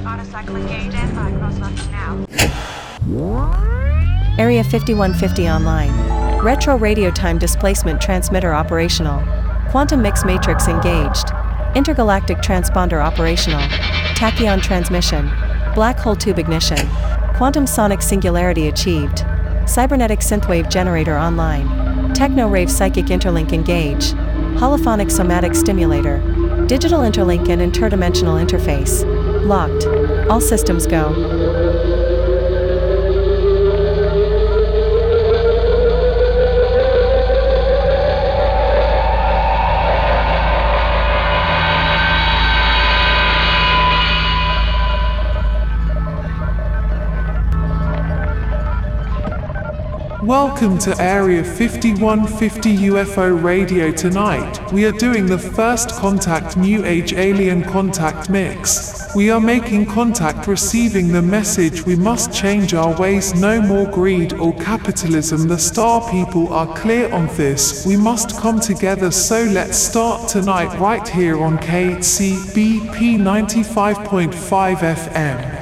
Autocycle engage and by cross now. Area 5150 online. Retro radio time displacement transmitter operational. Quantum mix matrix engaged. Intergalactic transponder operational. Tachyon transmission. Black hole tube ignition. Quantum sonic singularity achieved. Cybernetic synthwave generator online. Techno rave psychic interlink engage. Holophonic somatic stimulator. Digital interlink and interdimensional interface. Locked. All systems go. Welcome to Area 5150 UFO Radio tonight. We are doing the first contact New Age Alien Contact Mix. We are making contact receiving the message we must change our ways, no more greed or capitalism. The star people are clear on this. We must come together, so let's start tonight right here on KCBP 95.5 FM.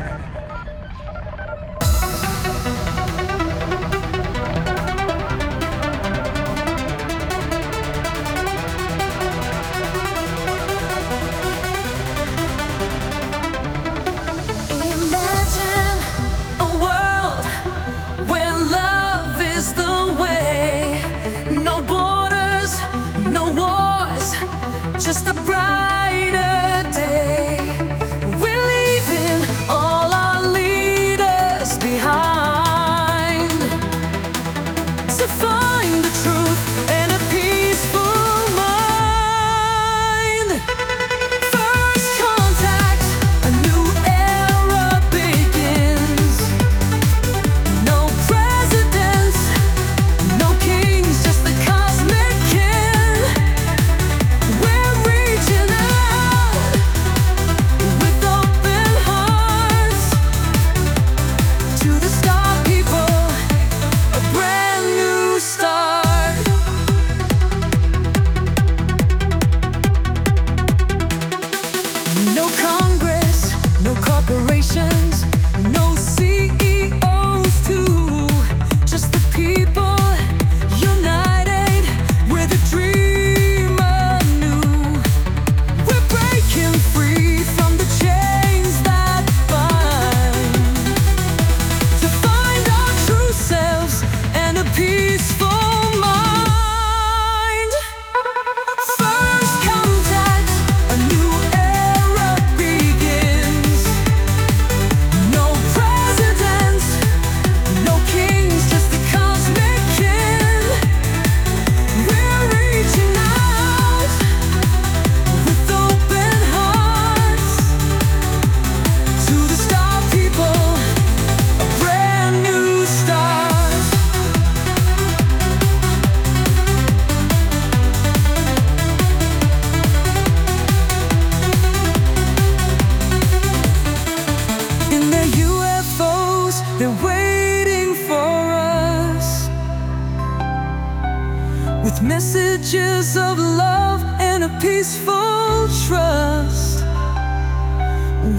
Trust.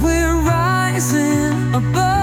We're rising above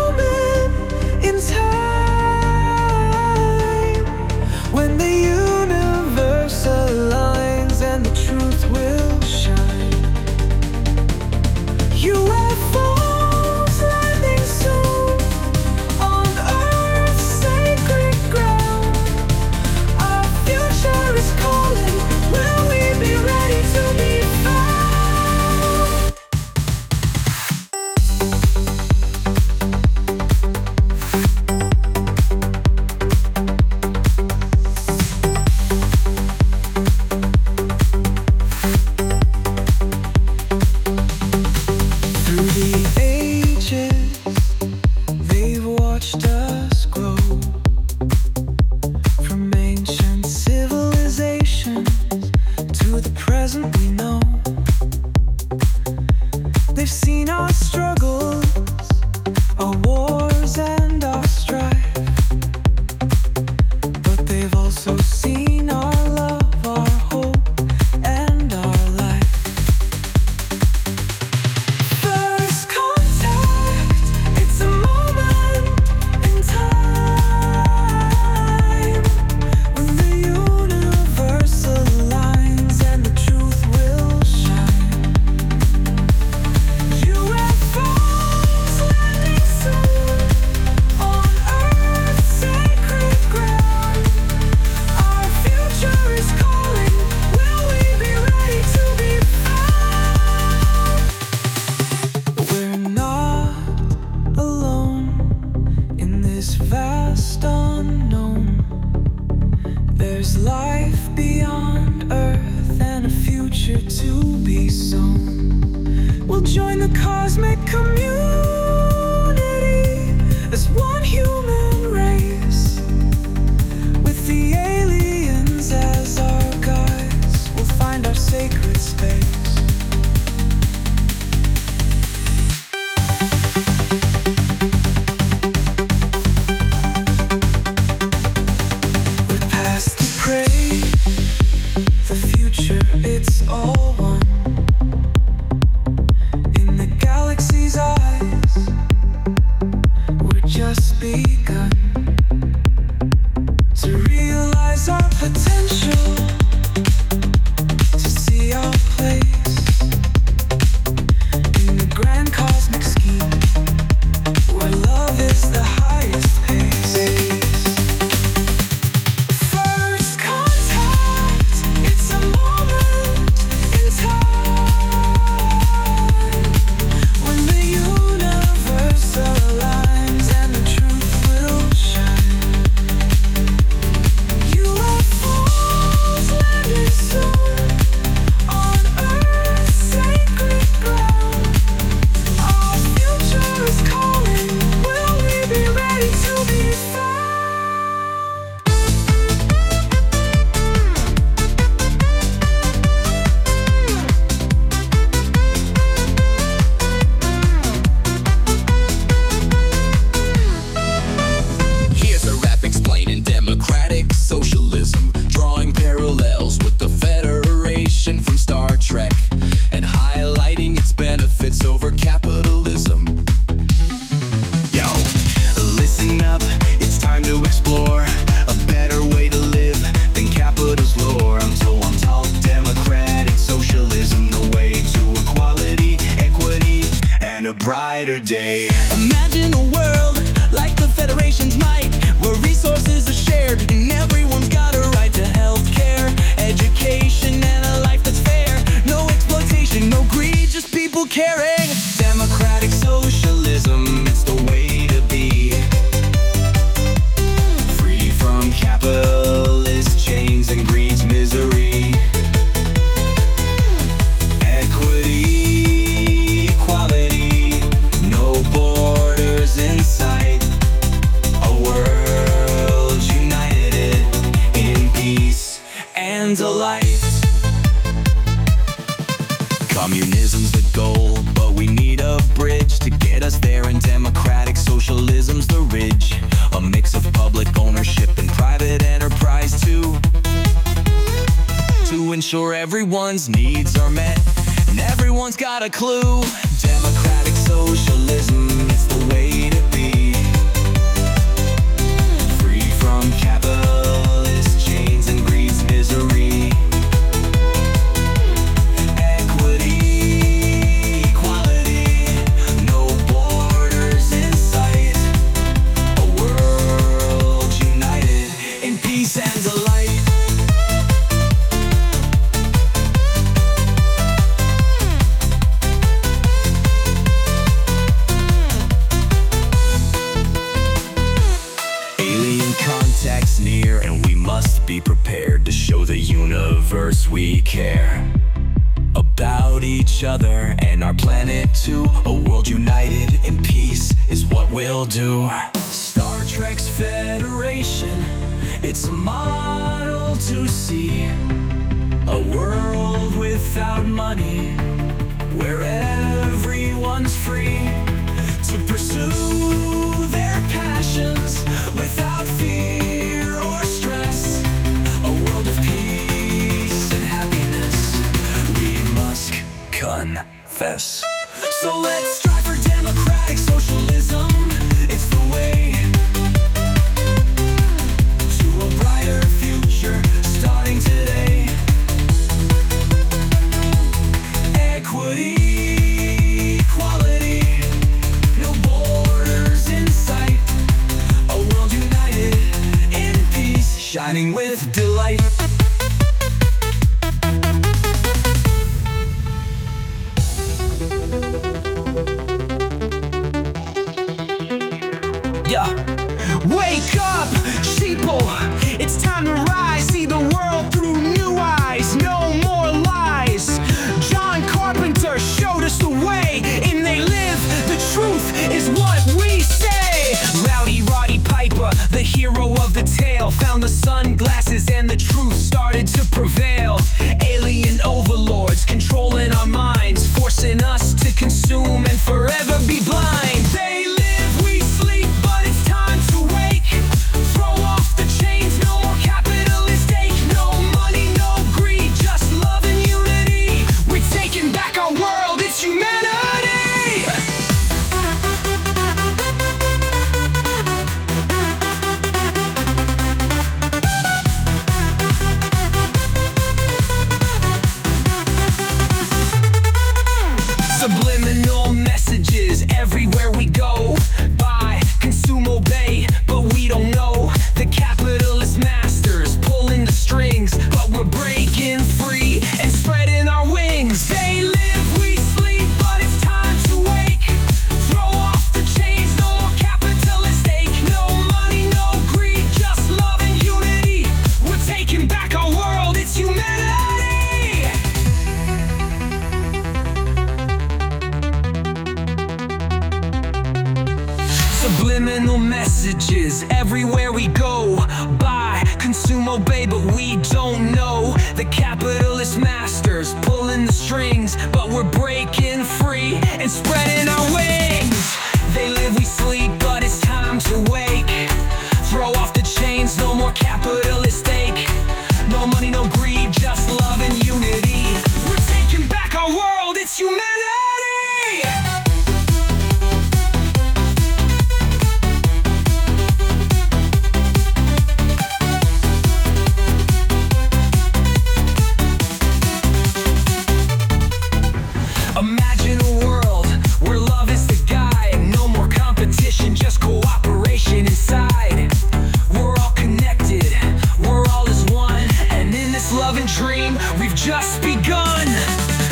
dream we've just begun.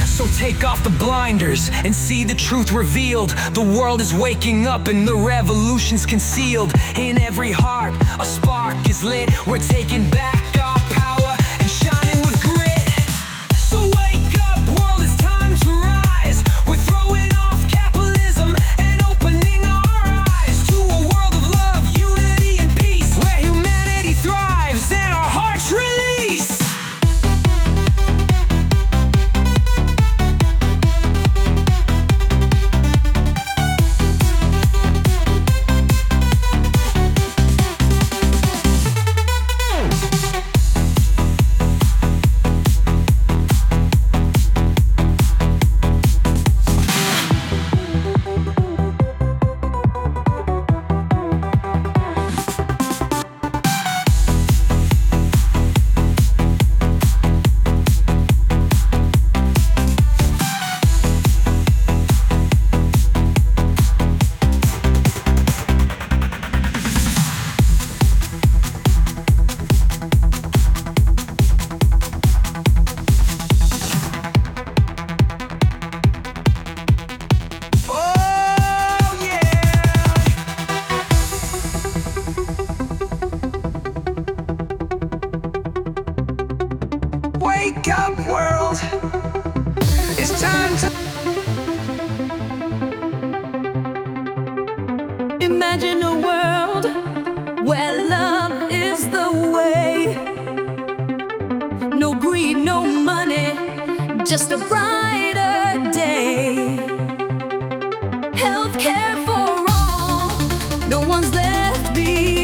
So take off the blinders and see the truth revealed. The world is waking up and the revolution's concealed. In every heart, a spark is lit. We're taking back no one's left behind.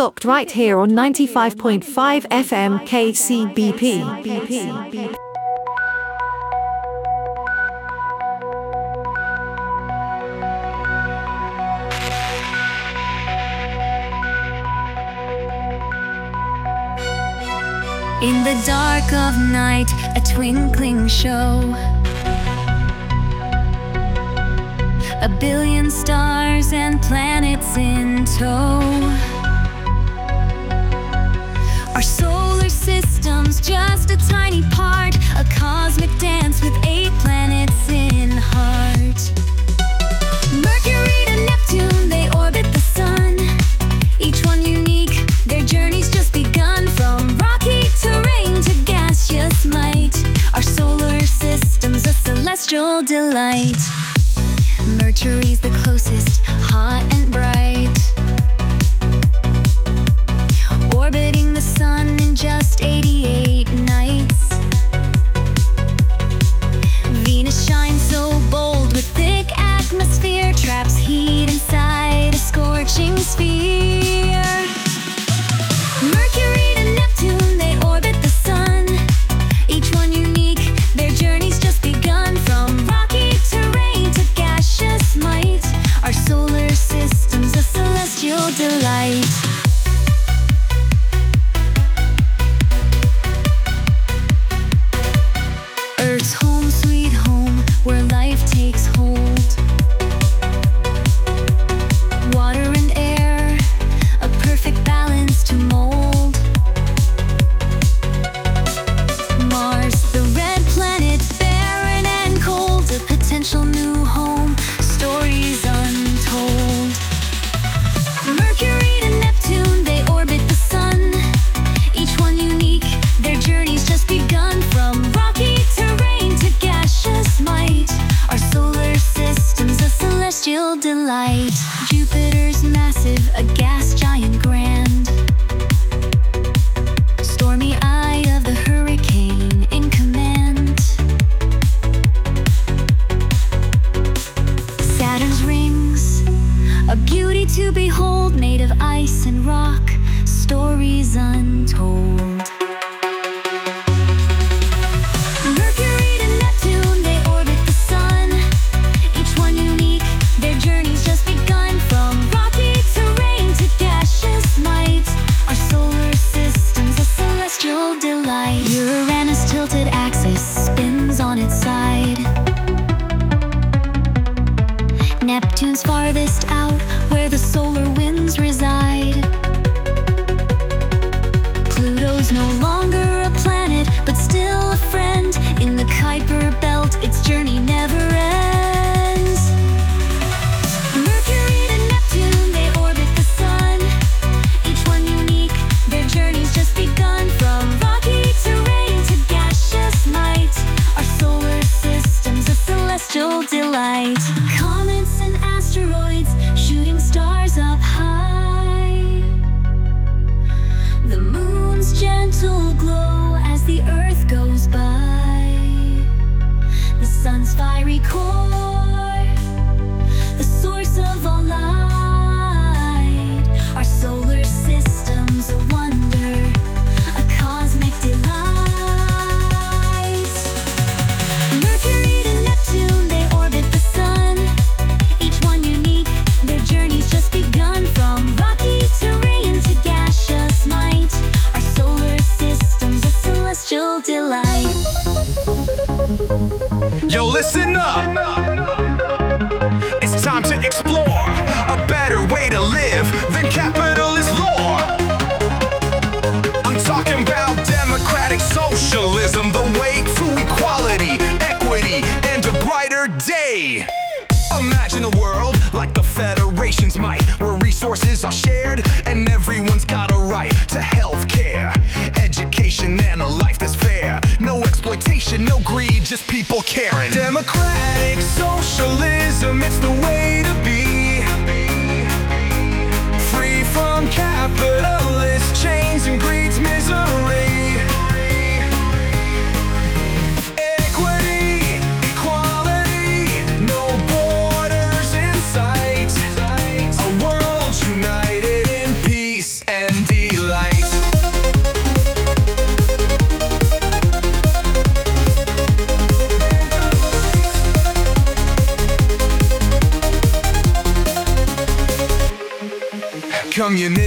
Locked right here on 95.5 FM KCBP. In the dark of night, a twinkling show. A billion stars and planets in tow. System's just a tiny part, a cosmic dance with eight planets in heart. Mercury to Neptune, they orbit the sun. Each one unique, their journey's just begun. From rocky terrain to gaseous might, our solar system's a celestial delight. Mercury's the closest, hot and bright.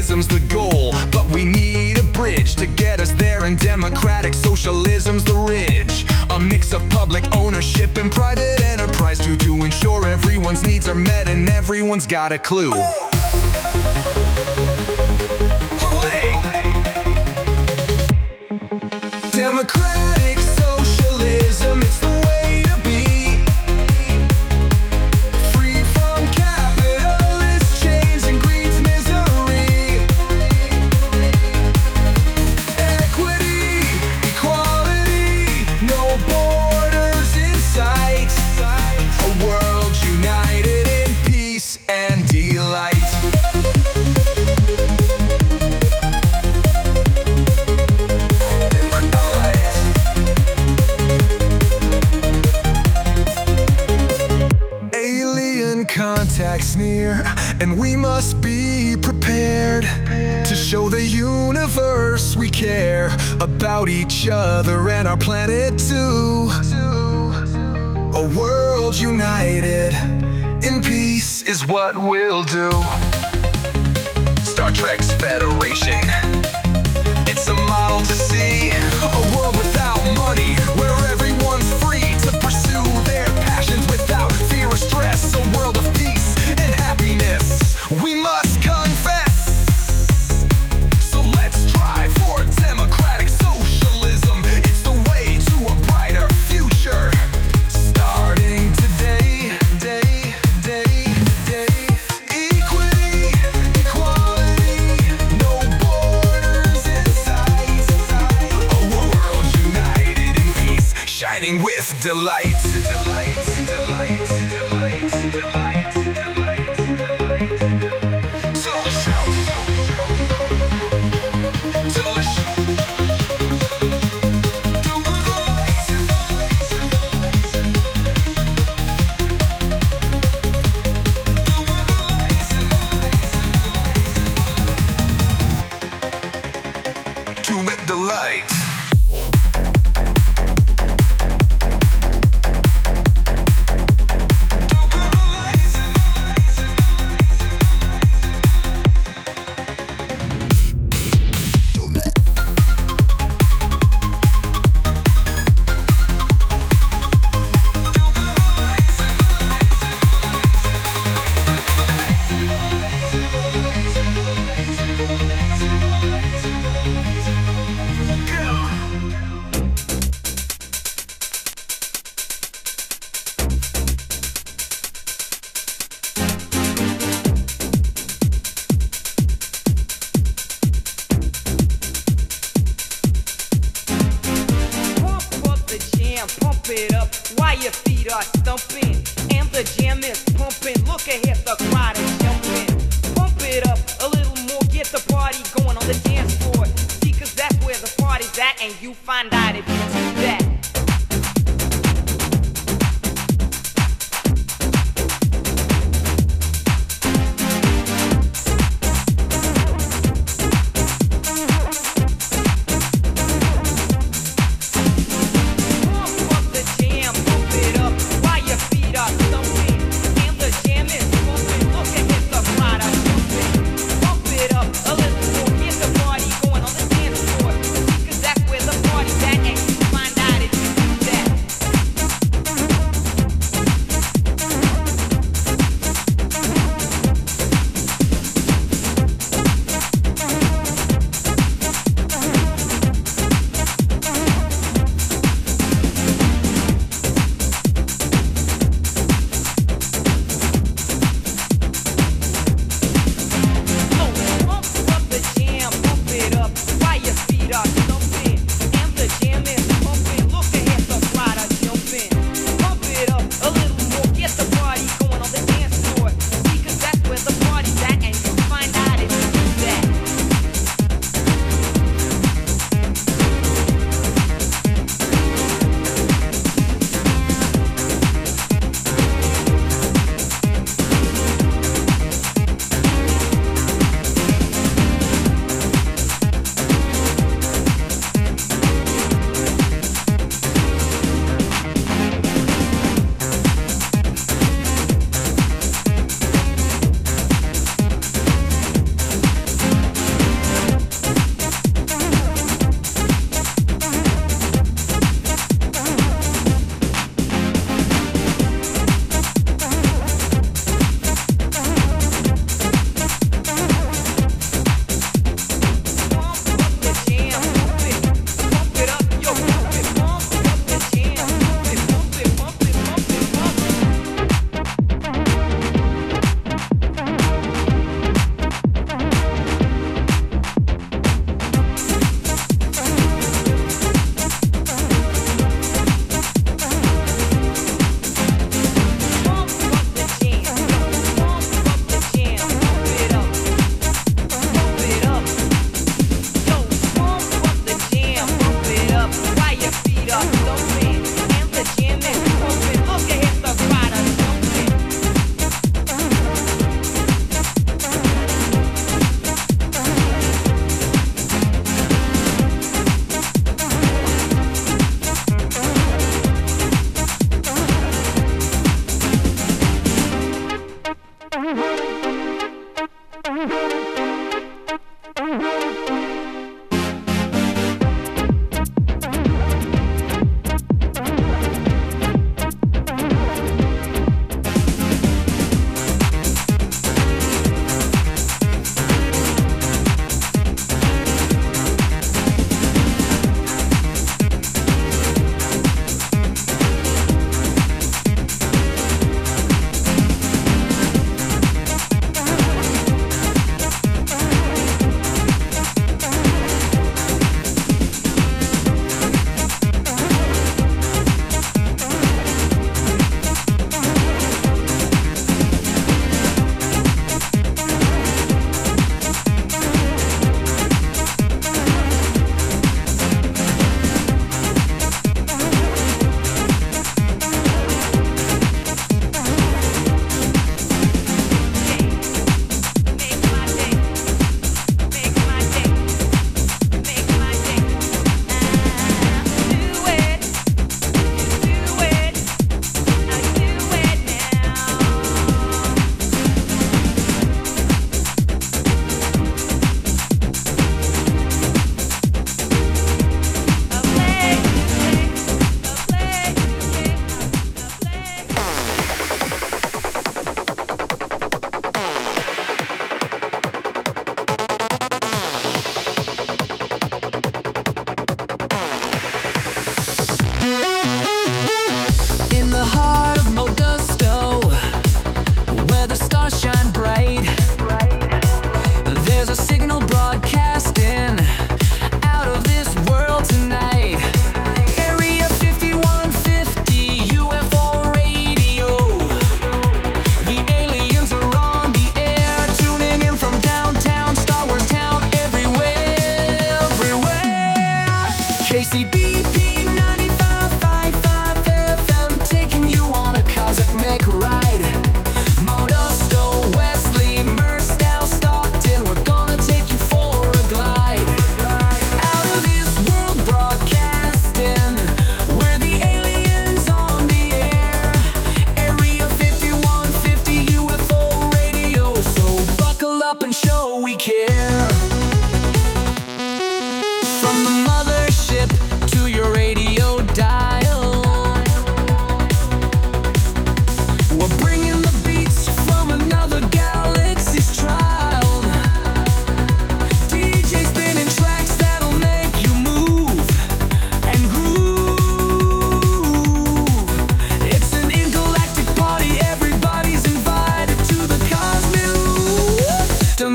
Communism's the goal, but we need a bridge to get us there, and democratic socialism's the ridge. A mix of public ownership and private enterprise to, to ensure everyone's needs are met and everyone's got a clue. about each other and our planet too. A world united in peace is what we'll do. Star Trek's Federation.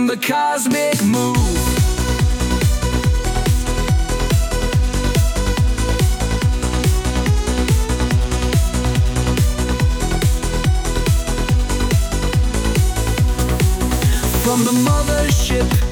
the cosmic move. From the mothership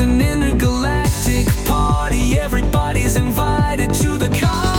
It's an intergalactic party. Everybody's invited to the cosmic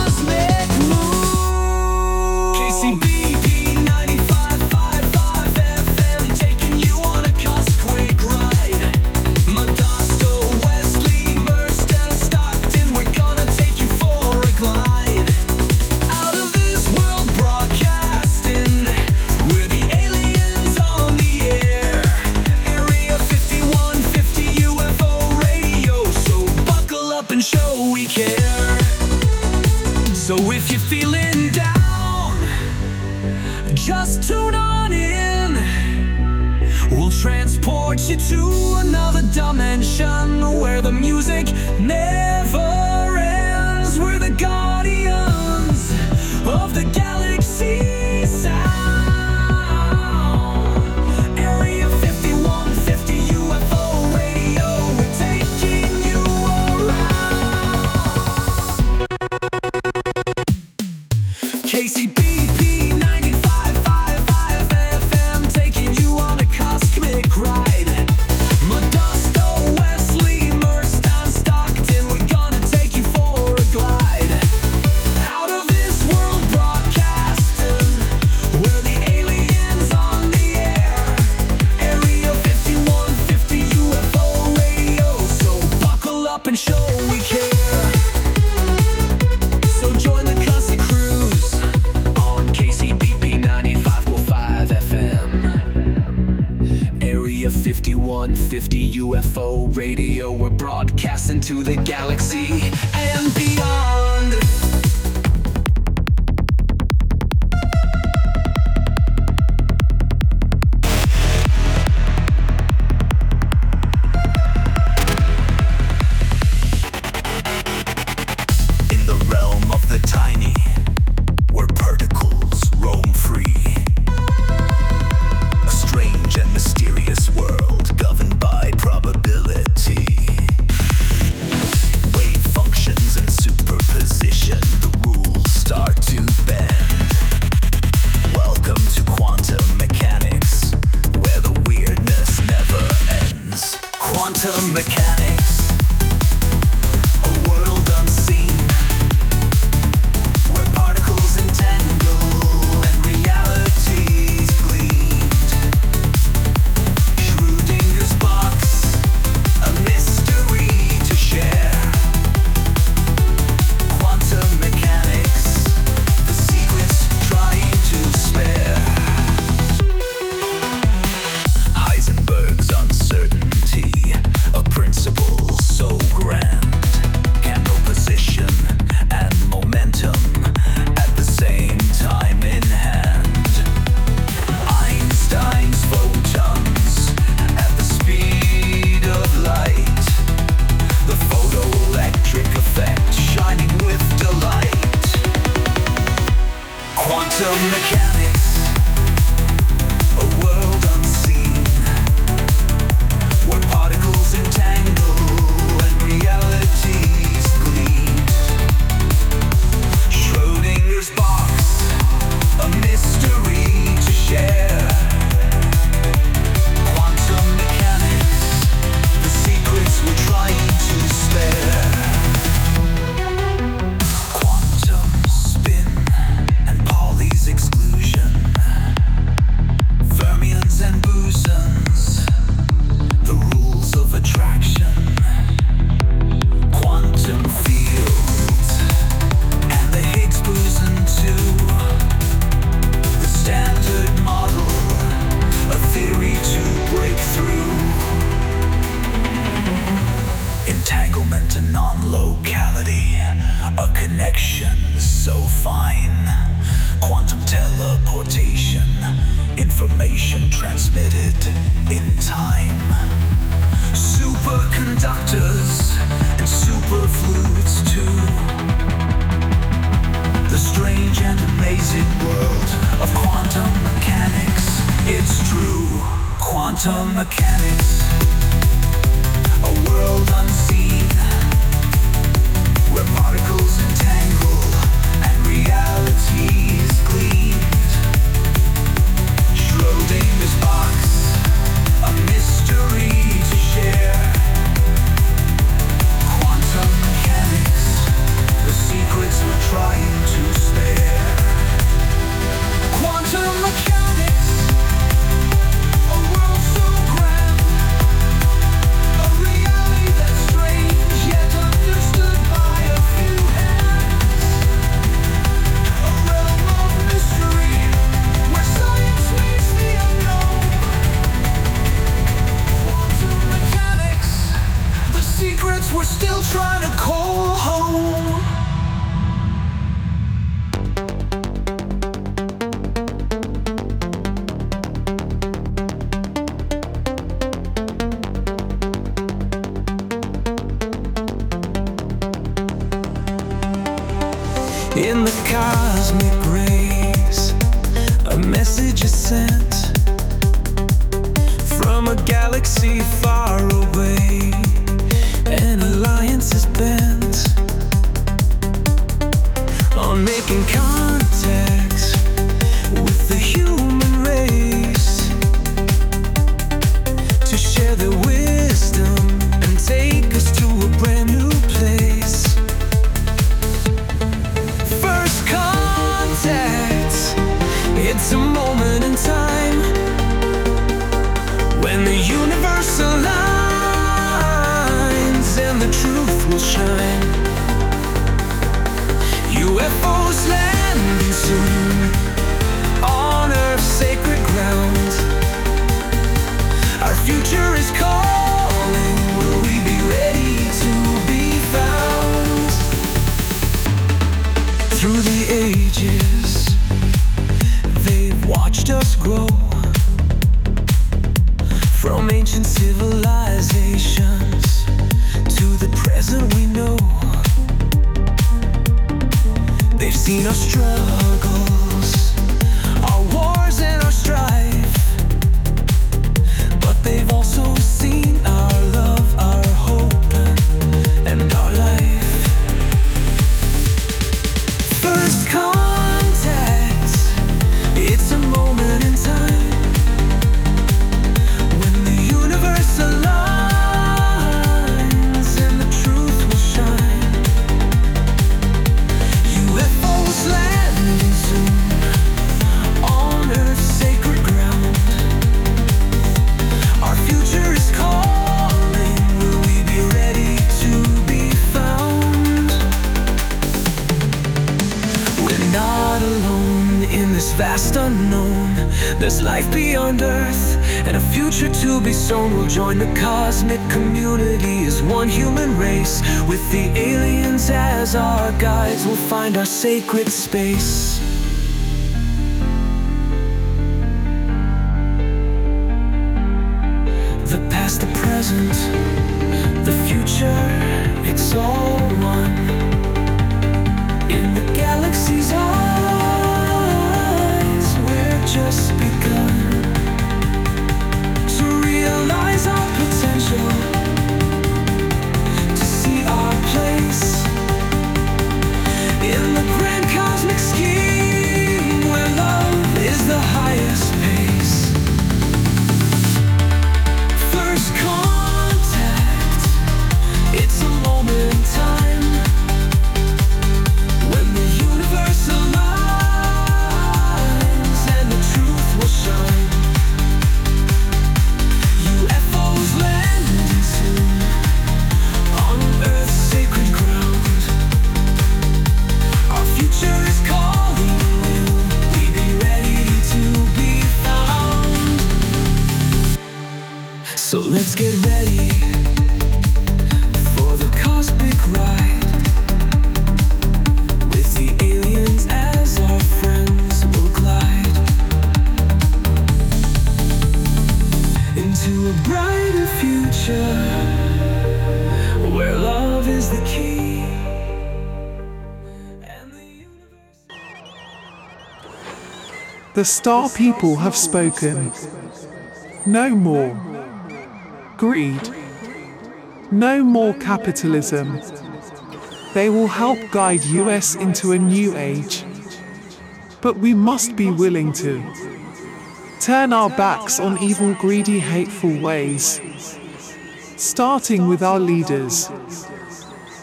just grow from ancient civilizations to the present we know. They've seen our struggles, our wars, and our strife, but they've also seen. past unknown. There's life beyond Earth and a future to be sown. We'll join the cosmic community as one human race. With the aliens as our guides, we'll find our sacred space. The star people have spoken. No more greed. No more capitalism. They will help guide US into a new age. But we must be willing to turn our backs on evil, greedy, hateful ways, starting with our leaders.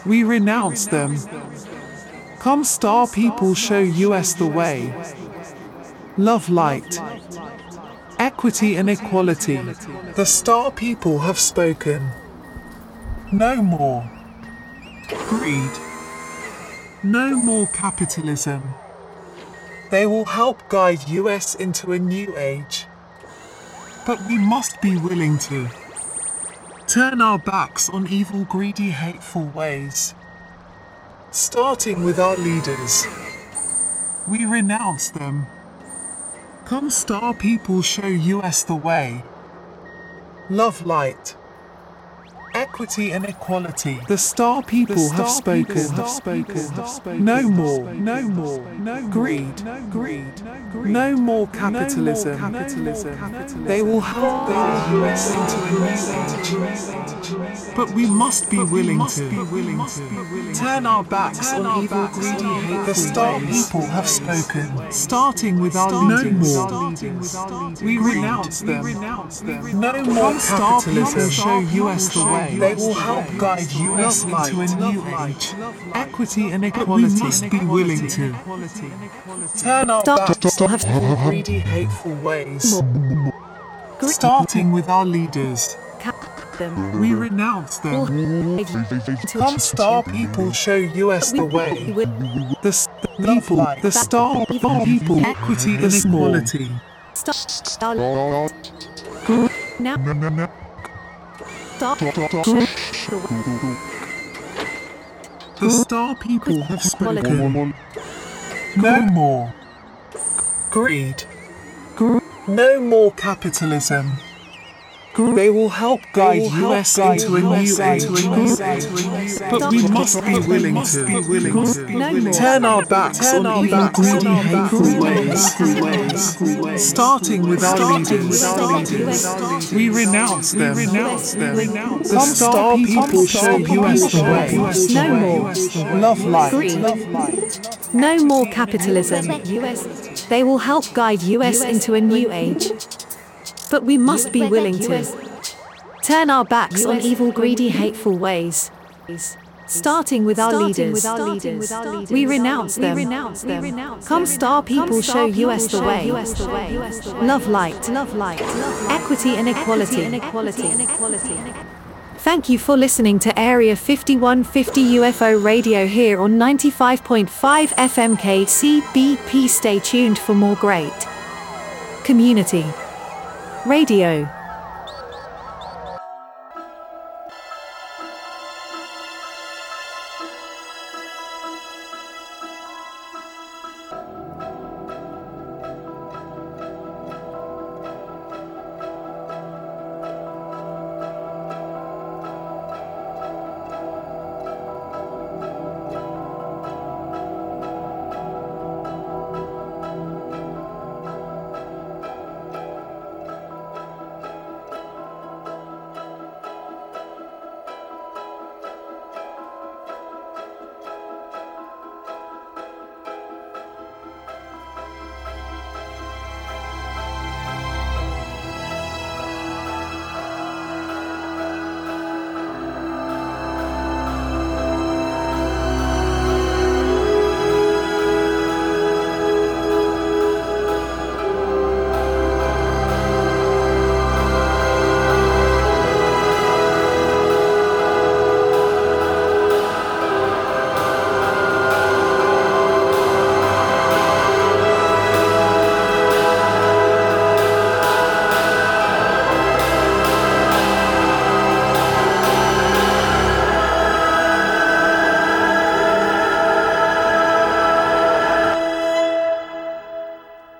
We renounce them. Come, star people, show US the way. Love light. Equity and equality. The star people have spoken. No more greed. No more capitalism. They will help guide US into a new age. But we must be willing to turn our backs on evil, greedy, hateful ways. Starting with our leaders. We renounce them. Come, star people, show US the way. Love light. Equity and equality. The star people have spoken. Have spoken. No more. No more. No greed. No greed. No more capitalism. Capitalism. They will help guide US into a new age. But we must be willing to turn our backs on evil, greedy, hateful The star people have spoken. Starting with our leaders. No more. We renounce them. No more capitalism. Show US the way. They will help guide US into a new age. Equity and equality. We must be willing to turn our backs on evil, greedy, hateful ways. Starting with our leaders. Them. We renounce them. Come, star people, show US the way. The, s- people, the star people, equity and equality. Now, stop. The star people have spoken. No more greed. No more capitalism. They will help guide US into a new age. But we must be willing to turn our backs on evil, greedy, hateful ways. Starting with our leaders. We renounce them. The star people show US the way. No more. Love light. No more capitalism. They will help guide US into a new age. But we must be willing to turn our backs on evil, greedy, hateful ways. Starting with our leaders. We renounce them. Come, star people, show US the way. Love light. Equity and equality. Thank you for listening to Area 5150 UFO Radio here on 95.5 FM KCBP. Stay tuned for more great community radio.